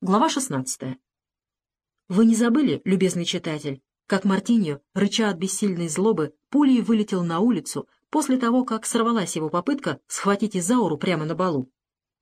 Глава 16. Вы не забыли, любезный читатель, как Мартиньо, рыча от бессильной злобы, пулей вылетел на улицу после того, как сорвалась его попытка схватить Изауру прямо на балу?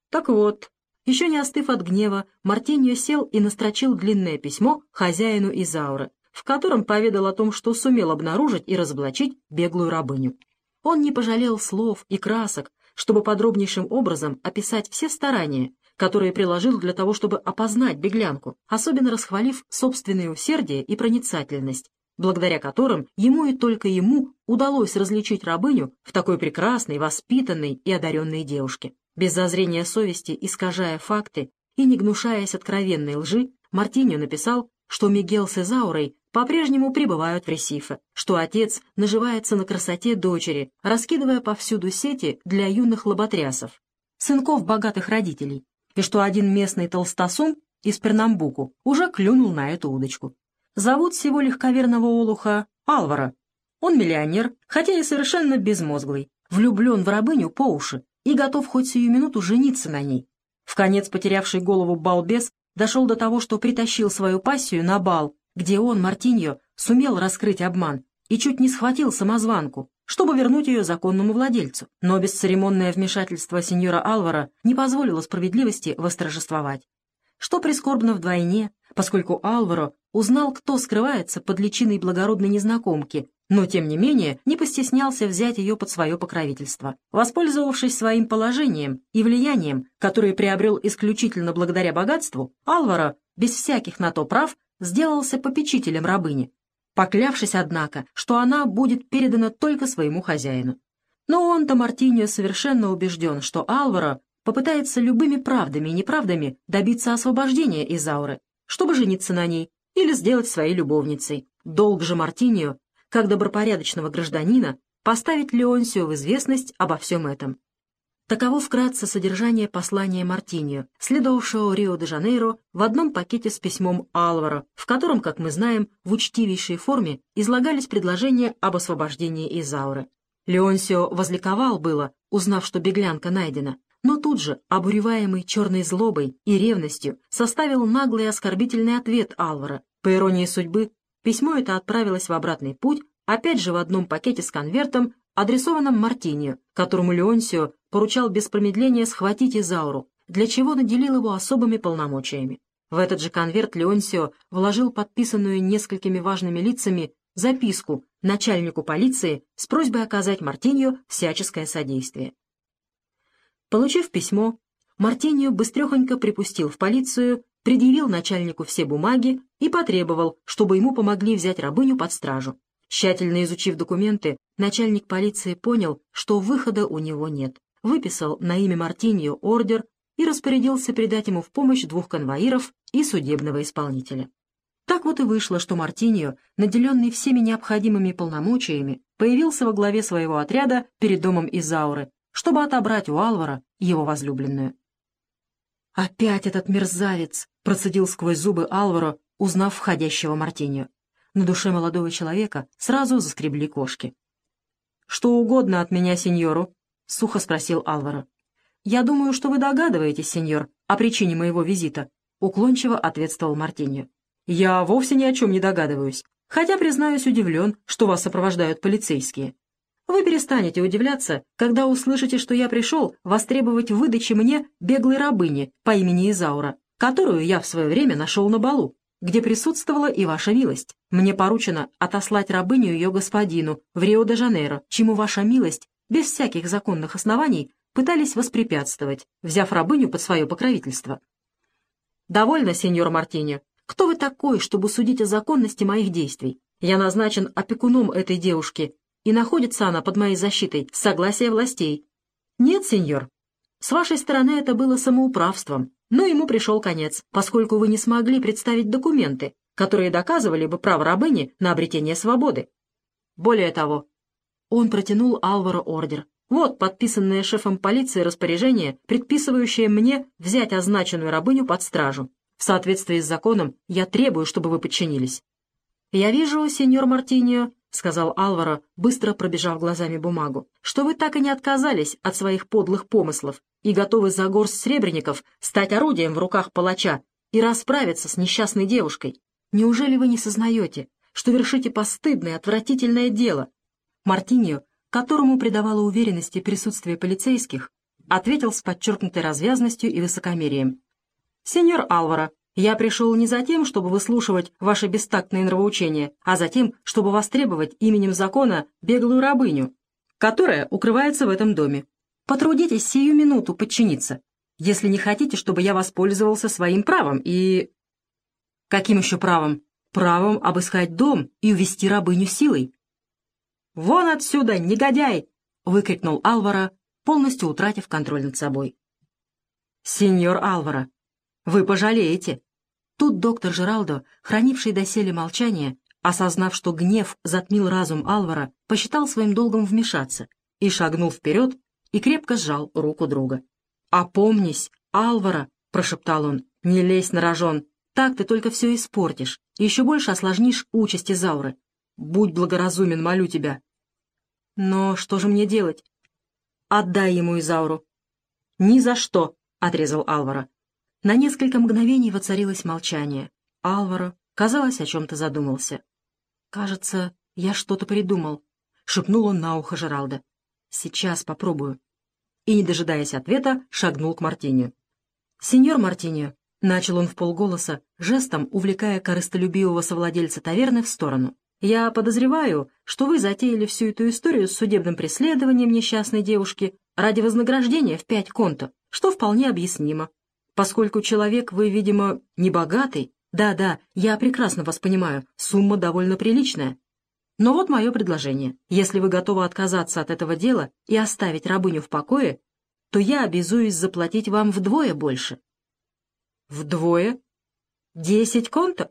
Так вот, еще не остыв от гнева, Мартиньо сел и настрочил длинное письмо хозяину Изауры, в котором поведал о том, что сумел обнаружить и разоблачить беглую рабыню. Он не пожалел слов и красок, чтобы подробнейшим образом описать все старания, которые приложил для того, чтобы опознать беглянку, особенно расхвалив собственное усердие и проницательность, благодаря которым ему и только ему удалось различить рабыню в такой прекрасной, воспитанной и одаренной девушке. Без зазрения совести, искажая факты и не гнушаясь откровенной лжи, Мартиньо написал, что Мигел с Изаурой по-прежнему пребывают в Ресифе, что отец наживается на красоте дочери, раскидывая повсюду сети для юных лоботрясов, сынков богатых родителей, и что один местный толстосум из Пернамбуку уже клюнул на эту удочку. Зовут всего легковерного олуха Алвара. Он миллионер, хотя и совершенно безмозглый, влюблен в рабыню по уши и готов хоть сию минуту жениться на ней. В конец потерявший голову балбес дошел до того, что притащил свою пассию на бал, где он, Мартиньо, сумел раскрыть обман и чуть не схватил самозванку, чтобы вернуть ее законному владельцу. Но бесцеремонное вмешательство сеньора Алвара не позволило справедливости восторжествовать. Что прискорбно вдвойне, поскольку Алваро узнал, кто скрывается под личиной благородной незнакомки, но, тем не менее, не постеснялся взять ее под свое покровительство. Воспользовавшись своим положением и влиянием, которое приобрел исключительно благодаря богатству, Алваро, без всяких на то прав, сделался попечителем рабыни, поклявшись, однако, что она будет передана только своему хозяину. Но он-то Мартиньо совершенно убежден, что Алваро попытается любыми правдами и неправдами добиться освобождения Изауры, чтобы жениться на ней или сделать своей любовницей. Долг же Мартиньо, как добропорядочного гражданина, поставить Леонсио в известность обо всем этом. Таково вкратце содержание послания Мартиньо, следовавшего Рио-де-Жанейро в одном пакете с письмом Алваро, в котором, как мы знаем, в учтивейшей форме излагались предложения об освобождении Изауры. Леонсио возликовал было, узнав, что беглянка найдена, но тут же, обуреваемый черной злобой и ревностью, составил наглый оскорбительный ответ Алвара. По иронии судьбы, письмо это отправилось в обратный путь, опять же в одном пакете с конвертом, адресованном Мартинию, которому Леонсио поручал без промедления схватить Изауру, для чего наделил его особыми полномочиями. В этот же конверт Леонсио вложил подписанную несколькими важными лицами записку начальнику полиции с просьбой оказать Мартинью всяческое содействие. Получив письмо, Мартинью быстрехонько припустил в полицию, предъявил начальнику все бумаги и потребовал, чтобы ему помогли взять рабыню под стражу. Тщательно изучив документы, начальник полиции понял, что выхода у него нет. Выписал на имя Мартиньо ордер и распорядился передать ему в помощь двух конвоиров и судебного исполнителя. Так вот и вышло, что Мартиньо, наделенный всеми необходимыми полномочиями, появился во главе своего отряда перед домом Изауры, чтобы отобрать у Алвара его возлюбленную. «Опять этот мерзавец!» — процедил сквозь зубы Алваро, узнав входящего Мартиньо. На душе молодого человека сразу заскребли кошки. «Что угодно от меня, сеньору?» — сухо спросил Алваро. «Я думаю, что вы догадываетесь, сеньор, о причине моего визита», — уклончиво ответствовал Мартиньо. «Я вовсе ни о чем не догадываюсь, хотя, признаюсь, удивлен, что вас сопровождают полицейские. Вы перестанете удивляться, когда услышите, что я пришел востребовать выдачи мне беглой рабыни по имени Изаура, которую я в свое время нашел на балу где присутствовала и ваша милость. Мне поручено отослать рабыню ее господину в Рио-де-Жанейро, чему ваша милость, без всяких законных оснований, пытались воспрепятствовать, взяв рабыню под свое покровительство. «Довольно, сеньор Мартини. Кто вы такой, чтобы судить о законности моих действий? Я назначен опекуном этой девушки, и находится она под моей защитой с согласия властей». «Нет, сеньор. С вашей стороны это было самоуправством, но ему пришел конец, поскольку вы не смогли представить документы, которые доказывали бы право рабыни на обретение свободы. Более того, он протянул Алваро ордер. Вот подписанное шефом полиции распоряжение, предписывающее мне взять означенную рабыню под стражу. В соответствии с законом я требую, чтобы вы подчинились. «Я вижу, сеньор Мартиньо», — сказал Алваро, быстро пробежав глазами бумагу, «что вы так и не отказались от своих подлых помыслов и готовы за горсть сребреников стать орудием в руках палача, и расправиться с несчастной девушкой. Неужели вы не сознаете, что вершите постыдное, отвратительное дело? Мартиньо, которому придавало уверенности присутствие полицейских, ответил с подчеркнутой развязностью и высокомерием. «Сеньор Алвара, я пришел не за тем, чтобы выслушивать ваши бестактные нравоучения, а за тем, чтобы востребовать именем закона беглую рабыню, которая укрывается в этом доме. Потрудитесь сию минуту подчиниться, если не хотите, чтобы я воспользовался своим правом и... Каким еще правом? Правом обыскать дом и увести рабыню силой. «Вон отсюда, негодяй!» — выкрикнул Алвара, полностью утратив контроль над собой. «Сеньор Алвара, вы пожалеете!» Тут доктор Жералдо, хранивший доселе молчание, осознав, что гнев затмил разум Алвара, посчитал своим долгом вмешаться и шагнул вперед и крепко сжал руку друга. «Опомнись, Алвара!» — прошептал он. «Не лезь на рожон, так ты только все испортишь и еще больше осложнишь участь Изауры. Будь благоразумен, молю тебя». «Но что же мне делать?» «Отдай ему Изауру». «Ни за что!» — отрезал Алвара. На несколько мгновений воцарилось молчание. Алваро, казалось, о чем-то задумался. «Кажется, я что-то придумал», — шепнул он на ухо Жералда. «Сейчас попробую». И, не дожидаясь ответа, шагнул к Мартинию. «Сеньор Мартиньо», — начал он в полголоса, жестом увлекая корыстолюбивого совладельца таверны в сторону. «Я подозреваю, что вы затеяли всю эту историю с судебным преследованием несчастной девушки ради вознаграждения в пять конто, что вполне объяснимо. Поскольку человек вы, видимо, не богатый, да-да, я прекрасно вас понимаю, сумма довольно приличная. Но вот мое предложение. Если вы готовы отказаться от этого дела и оставить рабыню в покое, то я обязуюсь заплатить вам вдвое больше. Вдвое? Десять конто?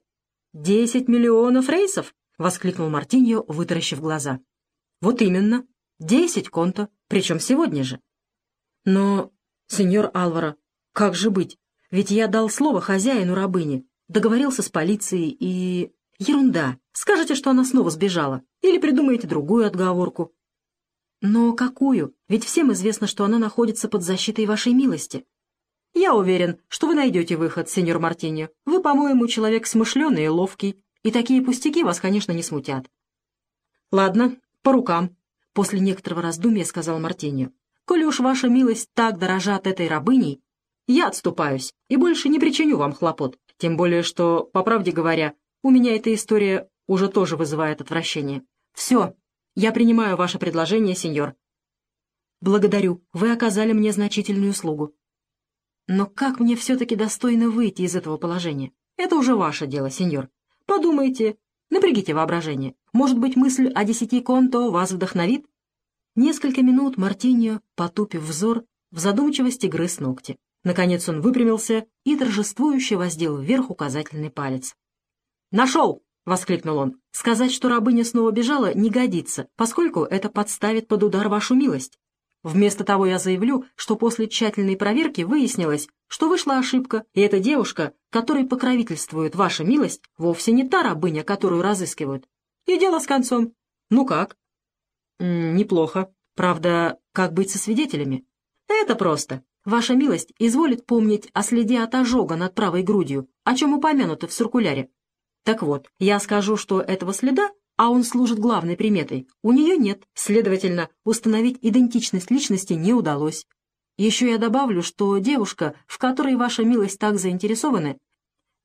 Десять миллионов рейсов? — воскликнул Мартиньо, вытаращив глаза. Вот именно, десять конто, причем сегодня же. Но, сеньор Алваро, как же быть? Ведь я дал слово хозяину рабыни, договорился с полицией и... Ерунда. Скажете, что она снова сбежала. Или придумаете другую отговорку. Но какую? Ведь всем известно, что она находится под защитой вашей милости. Я уверен, что вы найдете выход, сеньор Мартиньо. Вы, по-моему, человек смышленый и ловкий, и такие пустяки вас, конечно, не смутят. Ладно, по рукам. После некоторого раздумья сказал Мартиньо. Коли уж ваша милость так дорожат этой рабыней, я отступаюсь и больше не причиню вам хлопот, тем более что, по правде говоря, у меня эта история уже тоже вызывает отвращение. Все, я принимаю ваше предложение, сеньор. Благодарю, вы оказали мне значительную услугу. Но как мне все-таки достойно выйти из этого положения? Это уже ваше дело, сеньор. Подумайте, напрягите воображение. Может быть, мысль о десяти конто вас вдохновит? Несколько минут Мартиньо, потупив взор, в задумчивости грыз ногти. Наконец он выпрямился и торжествующе воздел вверх указательный палец. «Нашел!» — воскликнул он. «Сказать, что рабыня снова бежала, не годится, поскольку это подставит под удар вашу милость. Вместо того я заявлю, что после тщательной проверки выяснилось, что вышла ошибка, и эта девушка, которой покровительствует ваша милость, вовсе не та рабыня, которую разыскивают. И дело с концом. Ну как?» М -м, «Неплохо. Правда, как быть со свидетелями?» «Это просто. Ваша милость изволит помнить о следе от ожога над правой грудью, о чем упомянуто в циркуляре. Так вот, я скажу, что этого следа, а он служит главной приметой, у нее нет, следовательно, установить идентичность личности не удалось. Еще я добавлю, что девушка, в которой ваша милость так заинтересованы,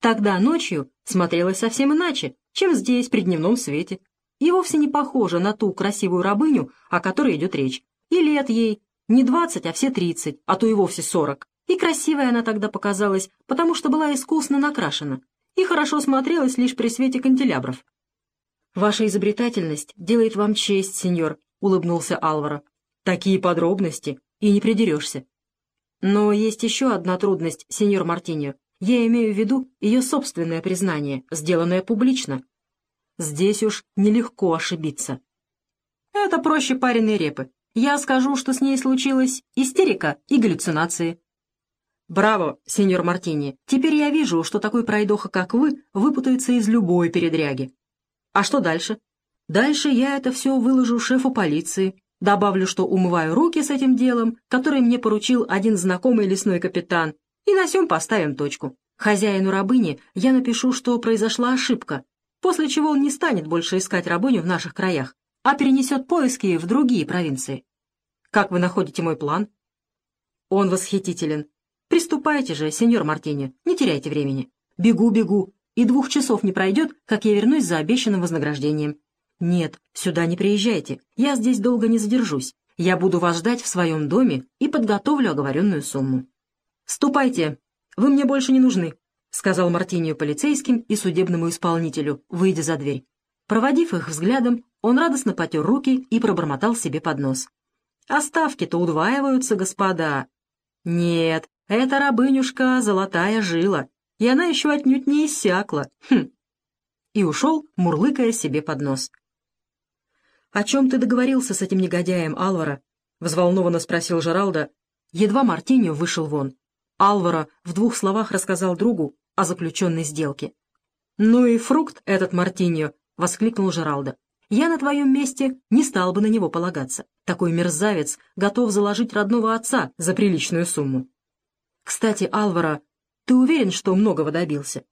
тогда ночью смотрелась совсем иначе, чем здесь при дневном свете, и вовсе не похожа на ту красивую рабыню, о которой идет речь. И лет ей, не двадцать, а все тридцать, а то и вовсе сорок. И красивая она тогда показалась, потому что была искусно накрашена, и хорошо смотрелась лишь при свете канделябров. «Ваша изобретательность делает вам честь, сеньор», — улыбнулся Алваро. «Такие подробности, и не придерешься». «Но есть еще одна трудность, сеньор Мартиньо. Я имею в виду ее собственное признание, сделанное публично. Здесь уж нелегко ошибиться». «Это проще пареной репы. Я скажу, что с ней случилась истерика и галлюцинации. Браво, сеньор Мартини. Теперь я вижу, что такой пройдоха, как вы, выпутается из любой передряги. А что дальше? Дальше я это все выложу шефу полиции. Добавлю, что умываю руки с этим делом, которое мне поручил один знакомый лесной капитан, и на сём поставим точку. Хозяину рабыни я напишу, что произошла ошибка, после чего он не станет больше искать рабыню в наших краях, а перенесет поиски в другие провинции. Как вы находите мой план? Он восхитителен. Приступайте же, сеньор Мартини, не теряйте времени. Бегу, бегу, и двух часов не пройдет, как я вернусь за обещанным вознаграждением. Нет, сюда не приезжайте, я здесь долго не задержусь. Я буду вас ждать в своем доме и подготовлю оговоренную сумму. Ступайте, вы мне больше не нужны, — сказал Мартинию полицейским и судебному исполнителю, выйдя за дверь. Проводив их взглядом, он радостно потер руки и пробормотал себе под нос. «Оставки-то удваиваются, господа!» «Нет, эта рабынюшка — золотая жила, и она еще отнюдь не иссякла. Хм!» И ушел, мурлыкая себе под нос. «О чем ты договорился с этим негодяем, Алвара?» — взволнованно спросил Жералда. Едва Мартиньо вышел вон. Алвара в двух словах рассказал другу о заключенной сделке. «Ну и фрукт этот Мартиньо!» — воскликнул Жералда. «Я на твоем месте не стал бы на него полагаться. Такой мерзавец готов заложить родного отца за приличную сумму». «Кстати, Алвара, ты уверен, что многого добился?»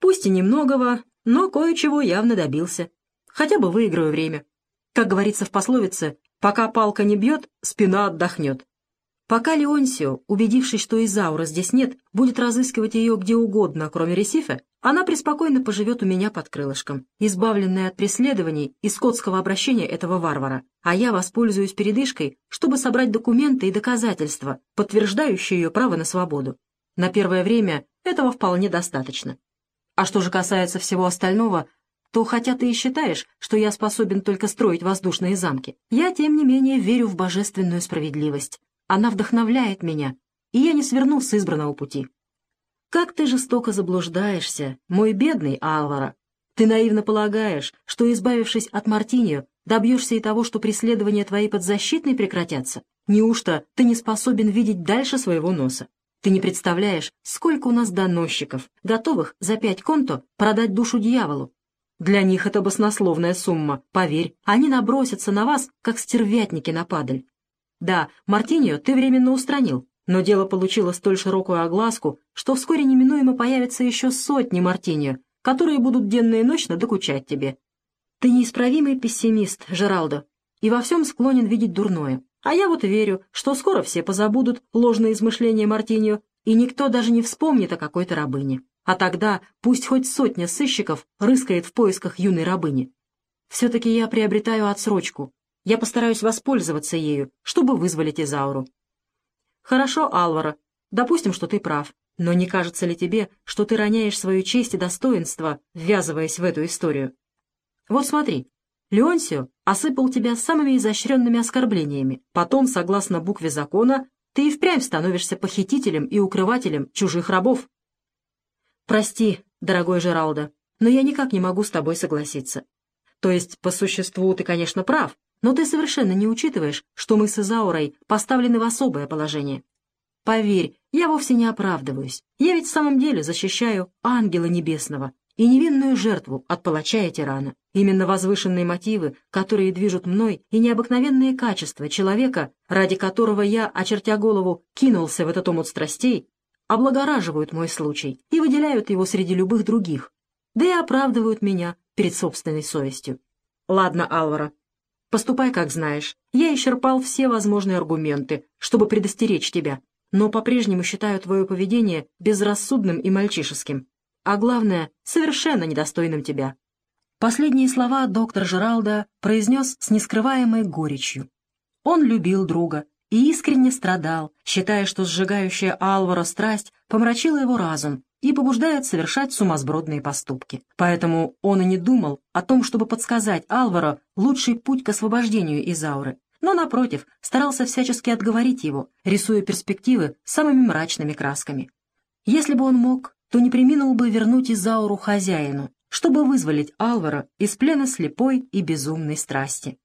«Пусть и немногого, но кое-чего явно добился. Хотя бы выиграю время. Как говорится в пословице, пока палка не бьет, спина отдохнет. Пока Леонсио, убедившись, что Изаура здесь нет, будет разыскивать ее где угодно, кроме Ресифа, она преспокойно поживет у меня под крылышком, избавленная от преследований и скотского обращения этого варвара, а я воспользуюсь передышкой, чтобы собрать документы и доказательства, подтверждающие ее право на свободу. На первое время этого вполне достаточно. А что же касается всего остального, то хотя ты и считаешь, что я способен только строить воздушные замки, я, тем не менее, верю в божественную справедливость. Она вдохновляет меня, и я не сверну с избранного пути. Как ты жестоко заблуждаешься, мой бедный Алвара. Ты наивно полагаешь, что, избавившись от Мартиньо, добьешься и того, что преследования твои подзащитной прекратятся? Неужто ты не способен видеть дальше своего носа? Ты не представляешь, сколько у нас доносчиков, готовых за пять конто продать душу дьяволу, для них это баснословная сумма, поверь. Они набросятся на вас, как стервятники на падаль. Да, Мартиньо ты временно устранил, но дело получило столь широкую огласку, что вскоре неминуемо появятся еще сотни Мартиньо, которые будут денно и ночно докучать тебе. Ты неисправимый пессимист, Жералдо, и во всем склонен видеть дурное. А я вот верю, что скоро все позабудут ложные измышления Мартиньо, и никто даже не вспомнит о какой-то рабыне. А тогда пусть хоть сотня сыщиков рыскает в поисках юной рабыни. Все-таки я приобретаю отсрочку. Я постараюсь воспользоваться ею, чтобы вызволить Изауру. Хорошо, Алвара, допустим, что ты прав. Но не кажется ли тебе, что ты роняешь свою честь и достоинство, ввязываясь в эту историю? Вот смотри, Леонсио осыпал тебя самыми изощренными оскорблениями. Потом, согласно букве закона, ты и впрямь становишься похитителем и укрывателем чужих рабов. «Прости, дорогой Жералдо, но я никак не могу с тобой согласиться. То есть, по существу, ты, конечно, прав, но ты совершенно не учитываешь, что мы с Изаурой поставлены в особое положение. Поверь, я вовсе не оправдываюсь. Я ведь в самом деле защищаю ангела небесного и невинную жертву от палача и тирана. Именно возвышенные мотивы, которые движут мной, и необыкновенные качества человека, ради которого я, очертя голову, кинулся в этот омут страстей, облагораживают мой случай и выделяют его среди любых других, да и оправдывают меня перед собственной совестью. Ладно, Алвара, поступай как знаешь. Я исчерпал все возможные аргументы, чтобы предостеречь тебя, но по-прежнему считаю твое поведение безрассудным и мальчишеским, а главное, совершенно недостойным тебя. Последние слова доктор Жералда произнес с нескрываемой горечью. Он любил друга и искренне страдал, считая, что сжигающая Алвара страсть помрачила его разум и побуждает совершать сумасбродные поступки. Поэтому он и не думал о том, чтобы подсказать Алваро лучший путь к освобождению Изауры, но, напротив, старался всячески отговорить его, рисуя перспективы самыми мрачными красками. Если бы он мог, то не приминул бы вернуть Изауру хозяину, чтобы вызволить Алвара из плена слепой и безумной страсти.